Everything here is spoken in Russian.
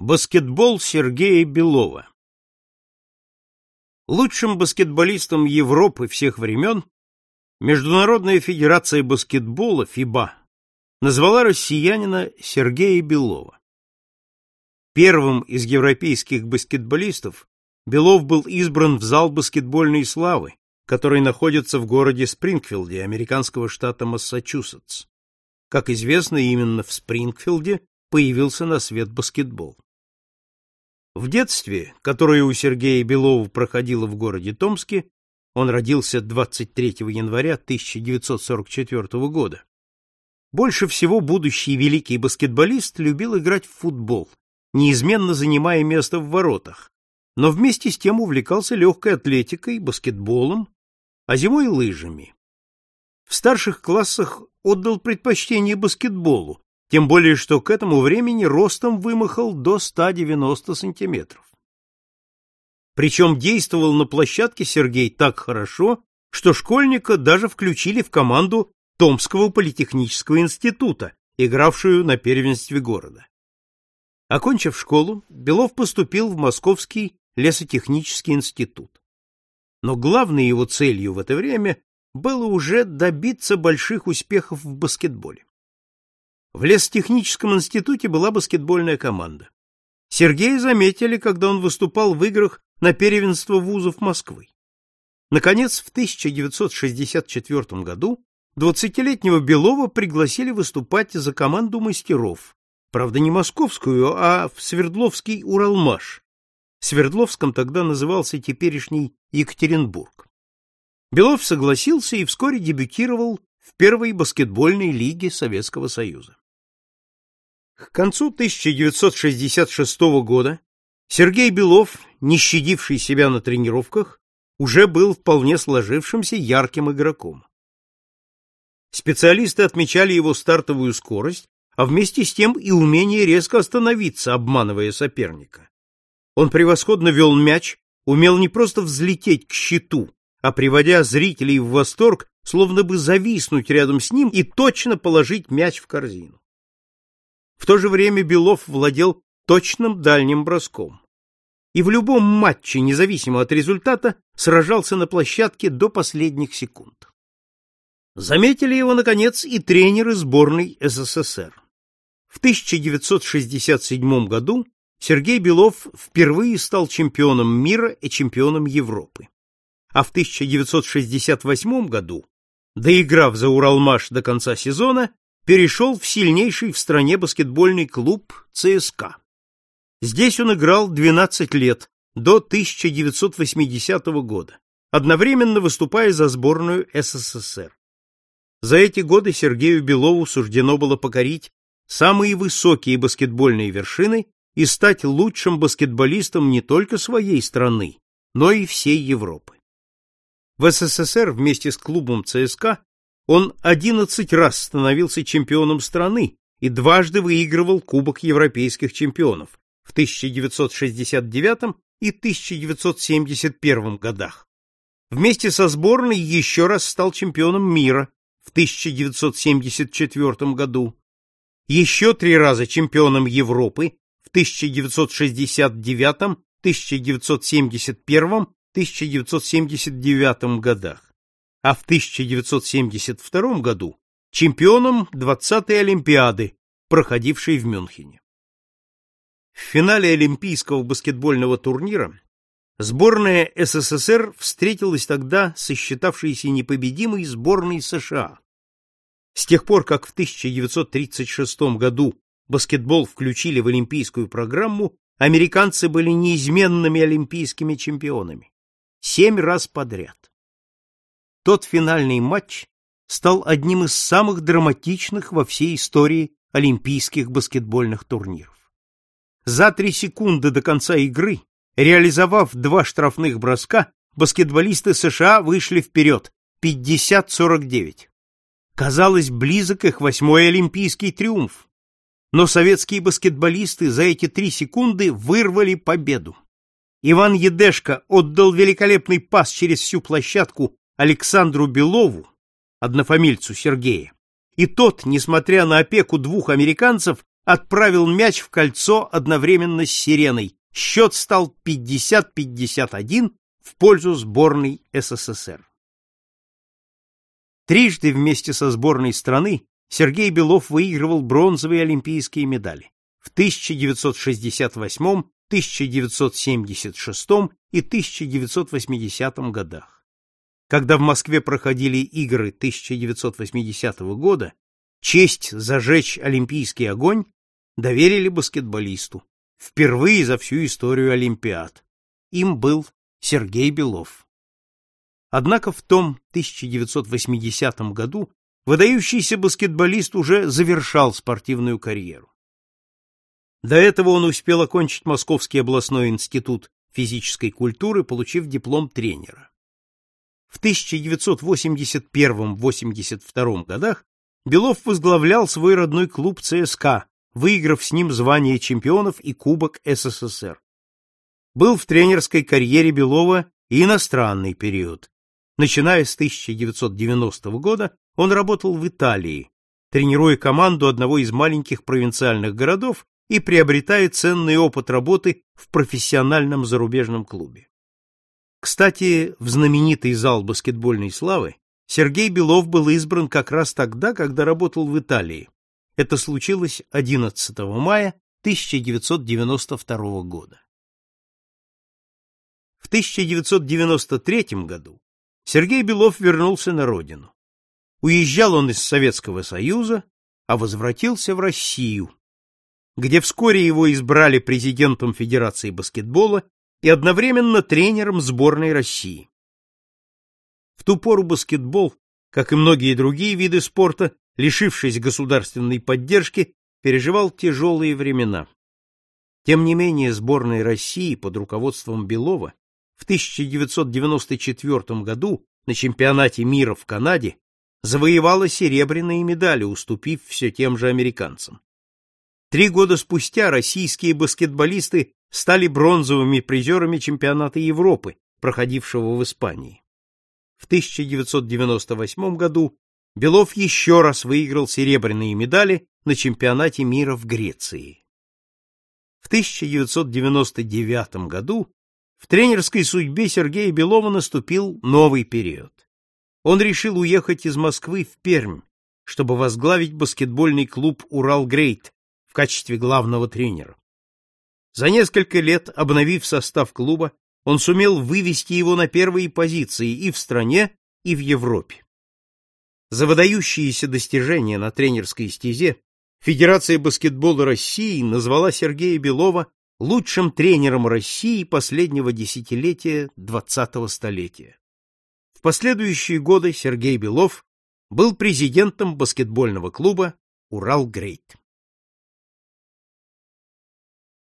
Баскетбол Сергея Белова Лучшим баскетболистом Европы всех времен Международная федерация баскетбола ФИБА назвала россиянина Сергея Белова. Первым из европейских баскетболистов Белов был избран в зал баскетбольной славы, который находится в городе Спрингфилде, американского штата Массачусетс. Как известно, именно в Спрингфилде появился на свет баскетбол. В детстве, которое у Сергея Белова проходило в городе Томске, он родился 23 января 1944 года. Больше всего будущий великий баскетболист любил играть в футбол, неизменно занимая место в воротах, но вместе с тем увлекался легкой атлетикой, баскетболом, а зимой лыжами. В старших классах отдал предпочтение баскетболу, тем более что к этому времени ростом вымахал до 190 сантиметров. Причем действовал на площадке Сергей так хорошо, что школьника даже включили в команду Томского политехнического института, игравшую на первенстве города. Окончив школу, Белов поступил в Московский лесотехнический институт. Но главной его целью в это время было уже добиться больших успехов в баскетболе. В лесотехническом институте была баскетбольная команда. Сергея заметили, когда он выступал в играх на первенство вузов Москвы. Наконец, в 1964 году 20-летнего Белова пригласили выступать за команду мастеров, правда не московскую, а в Свердловский Уралмаш. Свердловском тогда назывался теперешний Екатеринбург. Белов согласился и вскоре дебютировал в первой баскетбольной лиге Советского Союза. К концу 1966 года Сергей Белов, не щадивший себя на тренировках, уже был вполне сложившимся ярким игроком. Специалисты отмечали его стартовую скорость, а вместе с тем и умение резко остановиться, обманывая соперника. Он превосходно вел мяч, умел не просто взлететь к щиту, а приводя зрителей в восторг, словно бы зависнуть рядом с ним и точно положить мяч в корзину. В то же время Белов владел точным дальним броском. И в любом матче, независимо от результата, сражался на площадке до последних секунд. Заметили его, наконец, и тренеры сборной СССР. В 1967 году Сергей Белов впервые стал чемпионом мира и чемпионом Европы. А в 1968 году, доиграв за Уралмаш до конца сезона, перешел в сильнейший в стране баскетбольный клуб ЦСКА. Здесь он играл 12 лет, до 1980 года, одновременно выступая за сборную СССР. За эти годы Сергею Белову суждено было покорить самые высокие баскетбольные вершины и стать лучшим баскетболистом не только своей страны, но и всей Европы. В СССР вместе с клубом ЦСКА он 11 раз становился чемпионом страны и дважды выигрывал Кубок европейских чемпионов в 1969 и 1971 годах. Вместе со сборной еще раз стал чемпионом мира в 1974 году, еще три раза чемпионом Европы в 1969, 1971, 1979 годах а в 1972 году чемпионом 20-й Олимпиады, проходившей в Мюнхене. В финале Олимпийского баскетбольного турнира сборная СССР встретилась тогда со считавшейся непобедимой сборной США. С тех пор, как в 1936 году баскетбол включили в олимпийскую программу, американцы были неизменными олимпийскими чемпионами. Семь раз подряд. Тот финальный матч стал одним из самых драматичных во всей истории олимпийских баскетбольных турниров. За три секунды до конца игры, реализовав два штрафных броска, баскетболисты США вышли вперед 50-49. Казалось, близок их восьмой олимпийский триумф. Но советские баскетболисты за эти три секунды вырвали победу. Иван Едешко отдал великолепный пас через всю площадку Александру Белову, однофамильцу Сергея, и тот, несмотря на опеку двух американцев, отправил мяч в кольцо одновременно с сиреной. Счет стал 50-51 в пользу сборной СССР. Трижды вместе со сборной страны Сергей Белов выигрывал бронзовые олимпийские медали в 1968, 1976 и 1980 годах. Когда в Москве проходили игры 1980 года, честь зажечь олимпийский огонь доверили баскетболисту, впервые за всю историю Олимпиад. Им был Сергей Белов. Однако в том 1980 году выдающийся баскетболист уже завершал спортивную карьеру. До этого он успел окончить Московский областной институт физической культуры, получив диплом тренера. В 1981-82 годах Белов возглавлял свой родной клуб ЦСКА, выиграв с ним звание чемпионов и Кубок СССР. Был в тренерской карьере Белова и иностранный период. Начиная с 1990 года он работал в Италии, тренируя команду одного из маленьких провинциальных городов и приобретая ценный опыт работы в профессиональном зарубежном клубе. Кстати, в знаменитый зал баскетбольной славы Сергей Белов был избран как раз тогда, когда работал в Италии. Это случилось 11 мая 1992 года. В 1993 году Сергей Белов вернулся на родину. Уезжал он из Советского Союза, а возвратился в Россию, где вскоре его избрали президентом Федерации баскетбола и одновременно тренером сборной России. В ту пору баскетбол, как и многие другие виды спорта, лишившись государственной поддержки, переживал тяжелые времена. Тем не менее, сборная России под руководством Белова в 1994 году на чемпионате мира в Канаде завоевала серебряные медали, уступив все тем же американцам. Три года спустя российские баскетболисты стали бронзовыми призерами чемпионата Европы, проходившего в Испании. В 1998 году Белов еще раз выиграл серебряные медали на чемпионате мира в Греции. В 1999 году в тренерской судьбе Сергея Белова наступил новый период. Он решил уехать из Москвы в Пермь, чтобы возглавить баскетбольный клуб «Урал-Грейт» в качестве главного тренера. За несколько лет, обновив состав клуба, он сумел вывести его на первые позиции и в стране, и в Европе. За выдающиеся достижения на тренерской стезе Федерация баскетбола России назвала Сергея Белова лучшим тренером России последнего десятилетия двадцатого столетия. В последующие годы Сергей Белов был президентом баскетбольного клуба «Урал-Грейт».